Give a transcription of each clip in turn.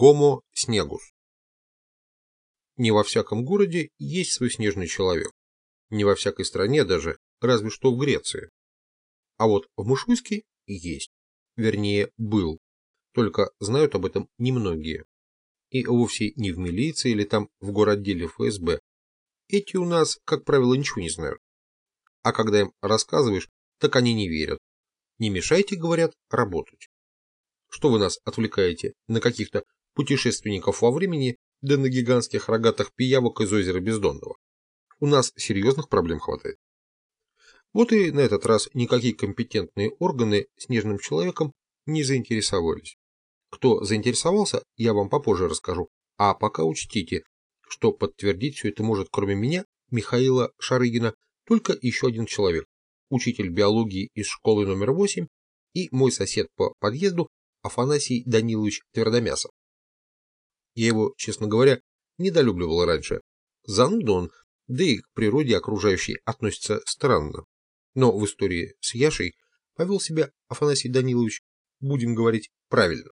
Гомо снегус. Не во всяком городе есть свой снежный человек. Не во всякой стране даже, разве что в Греции. А вот в Мышуйске есть. Вернее, был. Только знают об этом немногие. И вовсе не в милиции или там в городделе ФСБ. Эти у нас, как правило, ничего не знают. А когда им рассказываешь, так они не верят. Не мешайте, говорят, работать. Что вы нас отвлекаете на каких-то путешественников во времени, да на гигантских рогатых пиявок из озера Бездонного? У нас серьезных проблем хватает. Вот и на этот раз никакие компетентные органы снежным человеком не заинтересовались. Кто заинтересовался, я вам попозже расскажу. А пока учтите, что подтвердить все это может кроме меня, Михаила Шарыгина, только еще один человек, учитель биологии из школы номер 8 и мой сосед по подъезду Афанасий Данилович Твердомясов. Я его, честно говоря, недолюбливал раньше. Зануда он, да и к природе окружающей относится странно. Но в истории с Яшей повел себя Афанасий Данилович, будем говорить, правильно.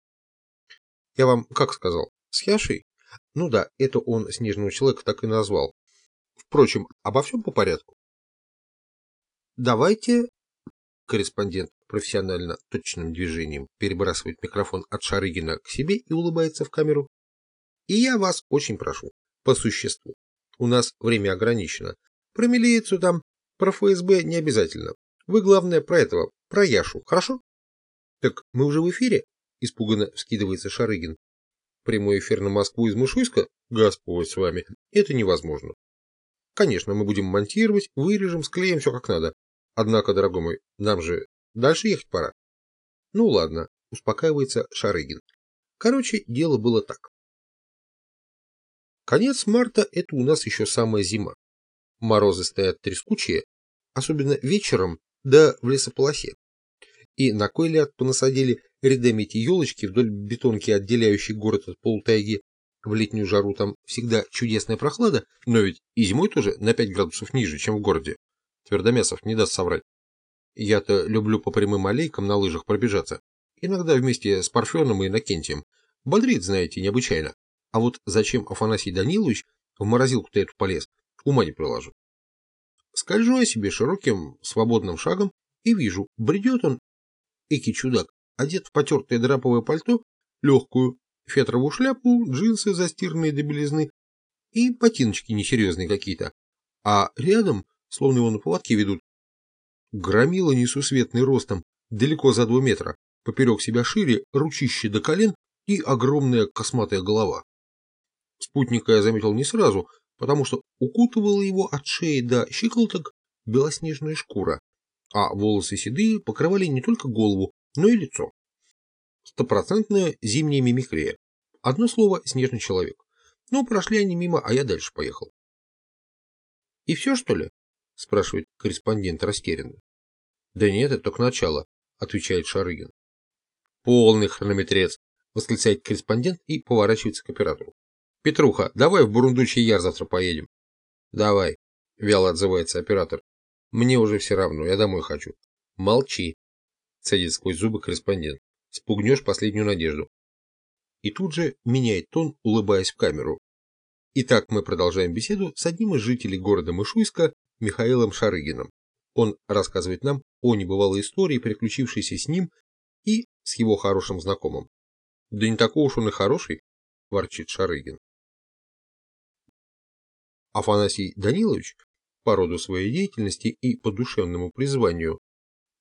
Я вам как сказал, с Яшей? Ну да, это он снежного человека так и назвал. Впрочем, обо всем по порядку. Давайте, корреспондент профессионально точным движением перебрасывает микрофон от Шарыгина к себе и улыбается в камеру. И я вас очень прошу, по существу. У нас время ограничено. Про милицию там, про ФСБ не обязательно. Вы, главное, про этого, про Яшу, хорошо? Так мы уже в эфире? Испуганно вскидывается Шарыгин. Прямой эфир на Москву из Мышуйска? Господь с вами. Это невозможно. Конечно, мы будем монтировать, вырежем, склеим все как надо. Однако, дорогой мой, нам же дальше ехать пора. Ну ладно, успокаивается Шарыгин. Короче, дело было так. Конец марта – это у нас еще самая зима. Морозы стоят трескучие, особенно вечером, да в лесополосе. И на кой ляд понасадили рядами эти елочки вдоль бетонки, отделяющей город от полутайги. В летнюю жару там всегда чудесная прохлада, но ведь и зимой тоже на 5 градусов ниже, чем в городе. Твердомясов не даст соврать. Я-то люблю по прямым аллейкам на лыжах пробежаться. Иногда вместе с Парфеном и Иннокентием. Бодрит, знаете, необычайно. А вот зачем Афанасий Данилович в морозилку-то эту полез, ума не приложу. Скольжу я себе широким, свободным шагом и вижу, бредет он, эки чудак, одет в потертое драповое пальто, легкую фетровую шляпу, джинсы застиранные до белизны и ботиночки несерьезные какие-то. А рядом, словно его на поводке ведут, громила несусветный ростом, далеко за два метра, поперек себя шире, ручище до колен и огромная косматая голова. Спутника я заметил не сразу, потому что укутывала его от шеи до щиколоток белоснежная шкура, а волосы седые покрывали не только голову, но и лицо. Стопроцентная зимняя мимикрия. Одно слово – снежный человек. Ну, прошли они мимо, а я дальше поехал. «И все, что ли?» – спрашивает корреспондент растерянно. «Да нет, это только начало», – отвечает Шарыгин. «Полный хронометрец», – восклицает корреспондент и поворачивается к оператору. «Петруха, давай в Бурундучий Яр завтра поедем». «Давай», – вяло отзывается оператор. «Мне уже все равно, я домой хочу». «Молчи», – цедит сквозь зубы корреспондент. «Спугнешь последнюю надежду». И тут же меняет тон, улыбаясь в камеру. Итак, мы продолжаем беседу с одним из жителей города Мышуйска, Михаилом Шарыгиным. Он рассказывает нам о небывалой истории, приключившейся с ним и с его хорошим знакомым. «Да не такой уж он и хороший», – ворчит Шарыгин. Афанасий Данилович по роду своей деятельности и по душевному призванию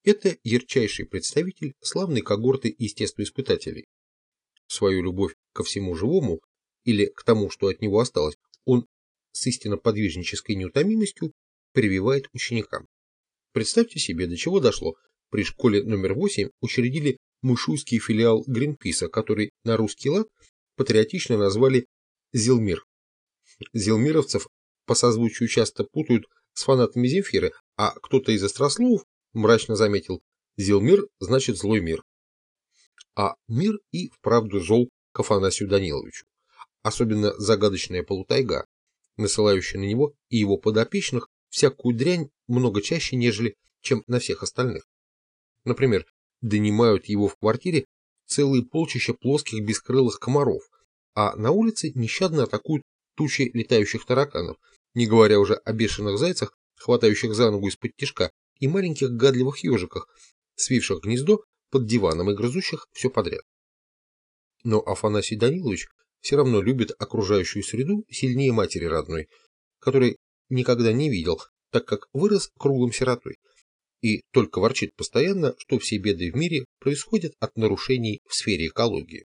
это ярчайший представитель славной когорты естествоиспытателей. Свою любовь ко всему живому или к тому, что от него осталось, он с истинно подвижнической неутомимостью прививает ученикам. Представьте себе, до чего дошло. При школе номер 8 учредили мышуйский филиал Гринписа, который на русский лад патриотично назвали Зилмир. Зилмировцев по созвучию часто путают с фанатами Земфиры, а кто-то из острословов мрачно заметил, Зилмир значит злой мир. А мир и вправду зол к Афанасию Даниловичу. Особенно загадочная полутайга, насылающая на него и его подопечных всякую дрянь много чаще, нежели чем на всех остальных. Например, донимают его в квартире целые полчища плоских бескрылых комаров, а на улице нещадно атакуют тучи летающих тараканов, не говоря уже о бешеных зайцах, хватающих за ногу из-под тишка, и маленьких гадливых ежиках, свивших гнездо под диваном и грызущих все подряд. Но Афанасий Данилович все равно любит окружающую среду сильнее матери родной, которой никогда не видел, так как вырос круглым сиротой, и только ворчит постоянно, что все беды в мире происходят от нарушений в сфере экологии.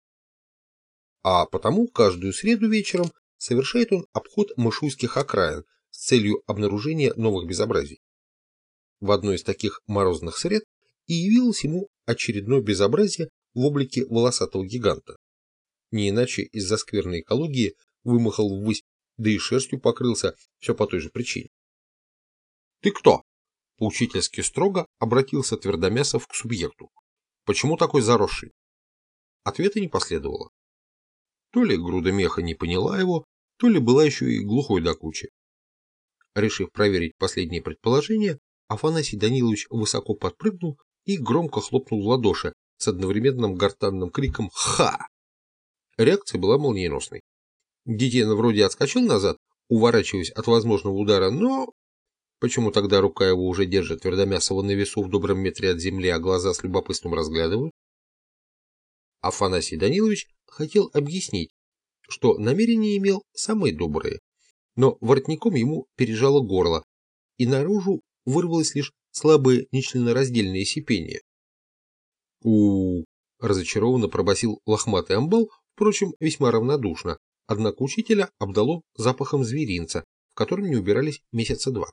А потому каждую среду вечером совершает он обход мышуйских окраин с целью обнаружения новых безобразий. В одной из таких морозных сред и явилось ему очередное безобразие в облике волосатого гиганта. Не иначе из-за скверной экологии вымахал ввысь, да и шерстью покрылся, все по той же причине. «Ты кто?» – поучительски строго обратился Твердомясов к субъекту. «Почему такой заросший?» Ответа не последовало. То ли груда меха не поняла его, то ли была еще и глухой до кучи. Решив проверить последнее предположение, Афанасий Данилович высоко подпрыгнул и громко хлопнул в ладоши с одновременным гортанным криком «Ха!». Реакция была молниеносной. Детина вроде отскочил назад, уворачиваясь от возможного удара, но... Почему тогда рука его уже держит твердомясого на весу в добром метре от земли, а глаза с любопытством разглядывают? Афанасий Данилович хотел объяснить, что намерения имел самые добрые, но воротником ему пережало горло, и наружу вырвалось лишь слабое нечленораздельное сипение. у, -у, разочарованно пробасил лохматый амбал, впрочем, весьма равнодушно, однако учителя обдало запахом зверинца, в котором не убирались месяца два,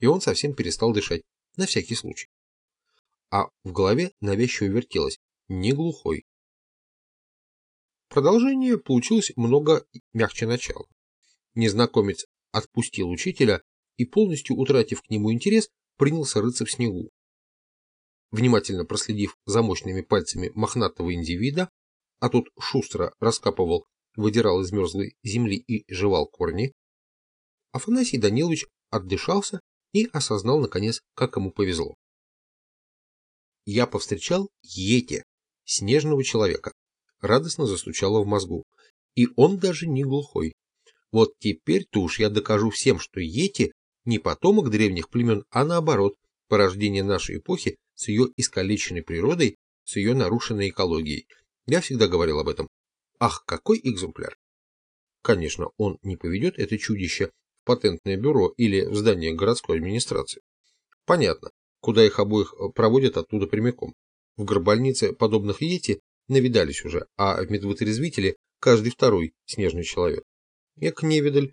и он совсем перестал дышать, на всякий случай. А в голове навязчиво вертелось, не глухой. Продолжение получилось много мягче начала. Незнакомец отпустил учителя и, полностью утратив к нему интерес, принялся рыться в снегу. Внимательно проследив за мощными пальцами мохнатого индивида, а тот шустро раскапывал, выдирал из мерзлой земли и жевал корни, Афанасий Данилович отдышался и осознал, наконец, как ему повезло. Я повстречал Ете, снежного человека, радостно застучало в мозгу. И он даже не глухой. Вот теперь-то уж я докажу всем, что Йети не потомок древних племен, а наоборот, порождение нашей эпохи с ее искалеченной природой, с ее нарушенной экологией. Я всегда говорил об этом. Ах, какой экземпляр! Конечно, он не поведет это чудище в патентное бюро или в здание городской администрации. Понятно, куда их обоих проводят оттуда прямиком. В горбольнице подобных Йети навидались уже, а в медвотрезвителе каждый второй снежный человек. Эк невидаль,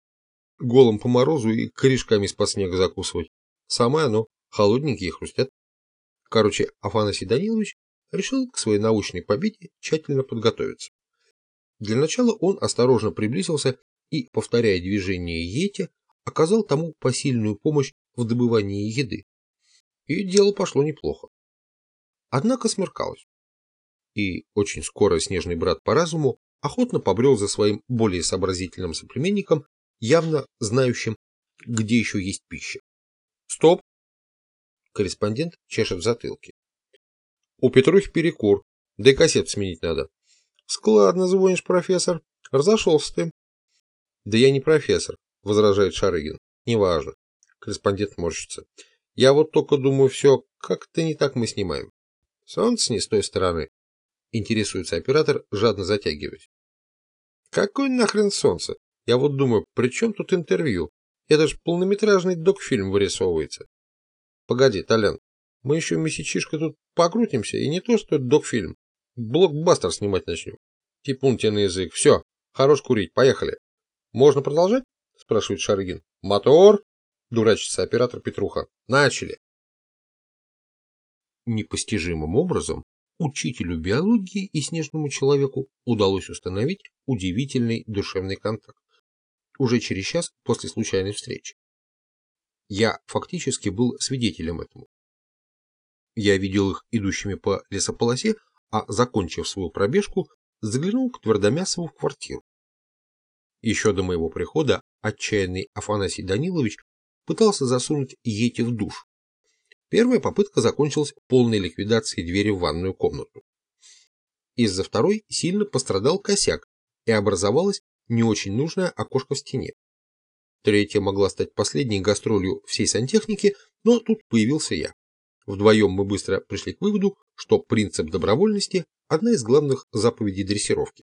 голым по морозу и корешками из-под снега закусывать. Самое оно, холодненькие хрустят. Короче, Афанасий Данилович решил к своей научной победе тщательно подготовиться. Для начала он осторожно приблизился и, повторяя движение Йети, оказал тому посильную помощь в добывании еды. И дело пошло неплохо. Однако смеркалось и очень скоро снежный брат по разуму охотно побрел за своим более сообразительным соплеменником, явно знающим, где еще есть пища. «Стоп!» Корреспондент чешет в затылке. «У Петрухи перекур, да и кассет сменить надо». «Складно звонишь, профессор. Разошелся ты». «Да я не профессор», — возражает Шарыгин. «Неважно». Корреспондент морщится. «Я вот только думаю, все как-то не так мы снимаем. Солнце не с той стороны, Интересуется оператор, жадно затягиваясь. Какой нахрен солнце? Я вот думаю, при чем тут интервью? Это ж полнометражный док-фильм вырисовывается. Погоди, Толян, мы еще месячишко тут покрутимся, и не то, что это док-фильм. Блокбастер снимать начнем. Типун тебе на язык. Все, хорош курить, поехали. Можно продолжать? Спрашивает Шарыгин. Мотор? Дурачится оператор Петруха. Начали. Непостижимым образом учителю биологии и снежному человеку удалось установить удивительный душевный контакт. Уже через час после случайной встречи. Я фактически был свидетелем этому. Я видел их идущими по лесополосе, а, закончив свою пробежку, заглянул к Твердомясову в квартиру. Еще до моего прихода отчаянный Афанасий Данилович пытался засунуть Ети в душ, Первая попытка закончилась полной ликвидацией двери в ванную комнату. Из-за второй сильно пострадал косяк, и образовалось не очень нужное окошко в стене. Третья могла стать последней гастролью всей сантехники, но тут появился я. Вдвоем мы быстро пришли к выводу, что принцип добровольности – одна из главных заповедей дрессировки.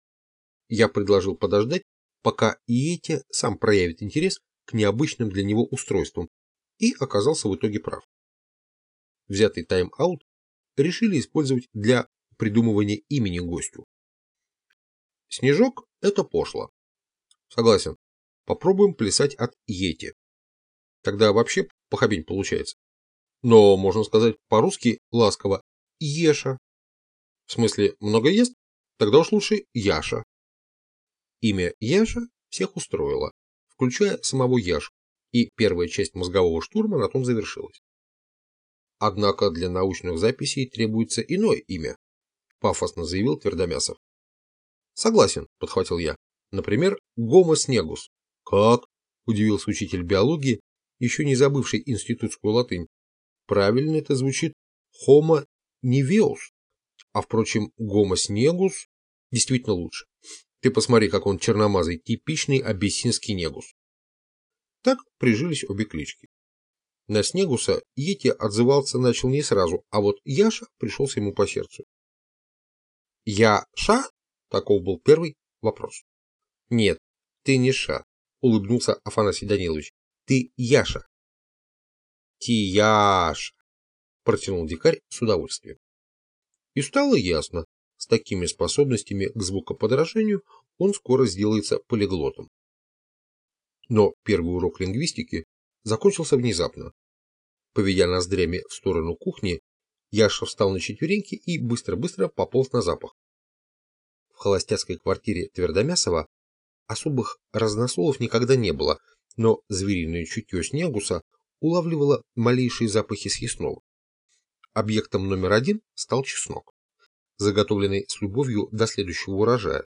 Я предложил подождать, пока Иете сам проявит интерес к необычным для него устройствам, и оказался в итоге прав. Взятый тайм-аут решили использовать для придумывания имени гостю. Снежок – это пошло. Согласен. Попробуем плясать от Йети. Тогда вообще похабень получается. Но, можно сказать по-русски ласково, Еша. В смысле, много ест? Тогда уж лучше Яша. Имя Яша всех устроило, включая самого Яшу, и первая часть мозгового штурма на том завершилась. Однако для научных записей требуется иное имя, пафосно заявил Твердомясов. Согласен, подхватил я. Например, Гомо снегус. Как? Удивился учитель биологии, еще не забывший институтскую латынь. Правильно это звучит Homo niveus. А впрочем, Гомо снегус действительно лучше. Ты посмотри, как он черномазый, типичный абиссинский негус. Так прижились обе клички. На Снегуса Йети отзывался начал не сразу, а вот Яша пришелся ему по сердцу. «Я-ша?» – таков был первый вопрос. «Нет, ты не Ша», – улыбнулся Афанасий Данилович. «Ты Яша». «Ти-яша», – протянул дикарь с удовольствием. И стало ясно, с такими способностями к звукоподражанию он скоро сделается полиглотом. Но первый урок лингвистики закончился внезапно. Поведя ноздрями в сторону кухни, Яша встал на четвереньки и быстро-быстро пополз на запах. В холостяцкой квартире Твердомясова особых разносолов никогда не было, но звериное чутье Снегуса улавливало малейшие запахи съестного. Объектом номер один стал чеснок, заготовленный с любовью до следующего урожая.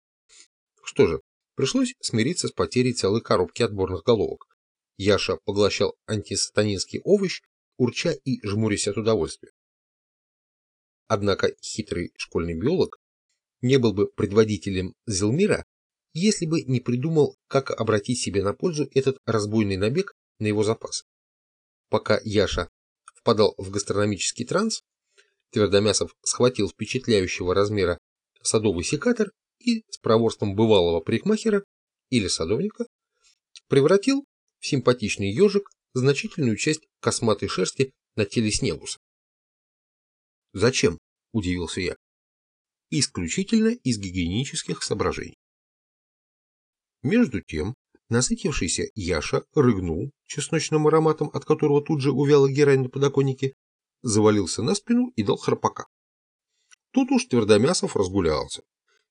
Что же, пришлось смириться с потерей целой коробки отборных головок. Яша поглощал антисатанинский овощ, урча и жмурясь от удовольствия. Однако хитрый школьный биолог не был бы предводителем Зелмира, если бы не придумал, как обратить себе на пользу этот разбойный набег на его запас. Пока Яша впадал в гастрономический транс, Твердомясов схватил впечатляющего размера садовый секатор и с проворством бывалого парикмахера или садовника превратил в симпатичный ежик значительную часть косматой шерсти на теле Снегуса. «Зачем?» – удивился я. «Исключительно из гигиенических соображений». Между тем, насытившийся Яша рыгнул чесночным ароматом, от которого тут же увяла герань на подоконнике, завалился на спину и дал храпака. Тут уж Твердомясов разгулялся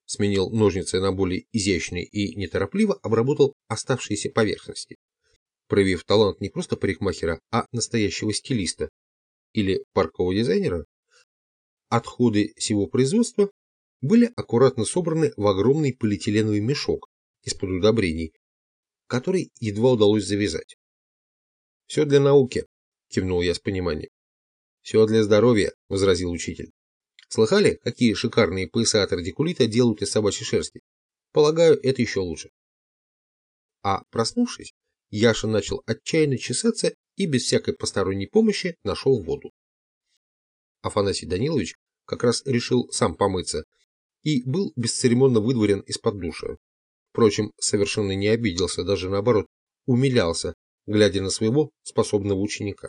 сменил ножницы на более изящные и неторопливо обработал оставшиеся поверхности, проявив талант не просто парикмахера, а настоящего стилиста или паркового дизайнера. Отходы всего производства были аккуратно собраны в огромный полиэтиленовый мешок из-под удобрений, который едва удалось завязать. «Все для науки», – кивнул я с пониманием. «Все для здоровья», – возразил учитель. Слыхали, какие шикарные пояса от радикулита делают из собачьей шерсти? Полагаю, это еще лучше. А проснувшись, Яша начал отчаянно чесаться и без всякой посторонней помощи нашел воду. Афанасий Данилович как раз решил сам помыться и был бесцеремонно выдворен из-под душа. Впрочем, совершенно не обиделся, даже наоборот, умилялся, глядя на своего способного ученика.